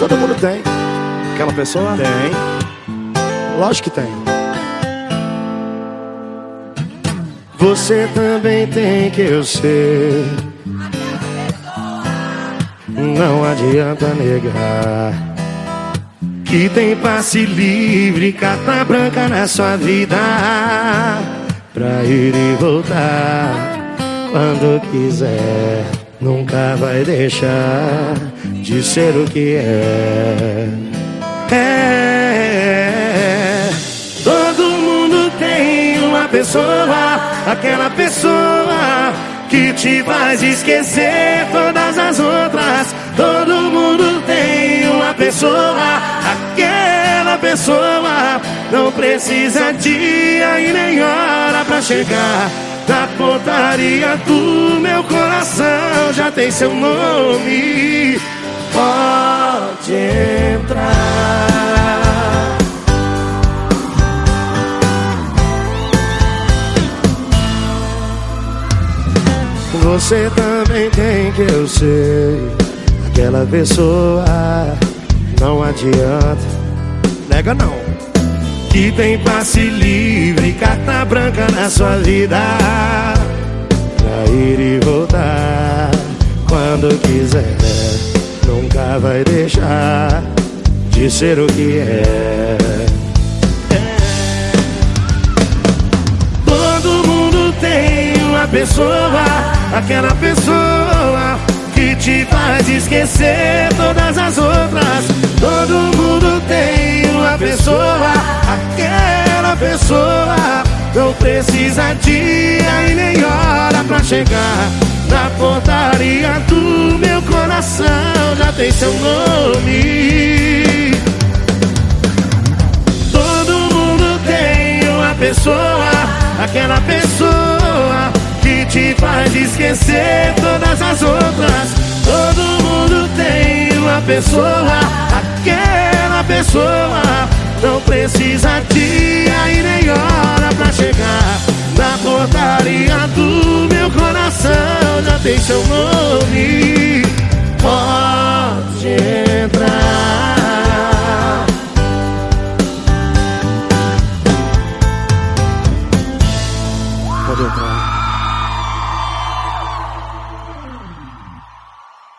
Todo mundo tem. Aquela pessoa? Tem. Lógico que tem. Você também tem que eu sei. Não adianta negar que tem passe livre, carta branca na sua vida pra ir e voltar quando quiser. Nunca vai deixar de ser o que é. É. Todo mundo tem uma pessoa, aquela pessoa que te faz esquecer todas as outras. Todo mundo tem uma pessoa, aquela pessoa não precisa dia e nem hora pra chegar. Na portaria do meu coração tem seu nome. Pode entrar. Você também tem que eu sei. Aquela pessoa não adianta. Nega não. Que tem passe livre, carta branca na sua vida. Pra ir e voltar quando quiser. Nunca vai deixar de ser o que é. Todo mundo tem uma pessoa, aquela pessoa que te faz esquecer todas as outras. Todo mundo tem uma pessoa, aquela pessoa não precisa dia e nem hora pra chegar na portaria coração. Já tem seu nome. Todo mundo tem uma pessoa, aquela pessoa que te faz esquecer todas as outras. Todo mundo tem uma pessoa, aquela pessoa não precisa dia e nem hora pra chegar na portaria do meu coração. Já tem seu nome. 我就说。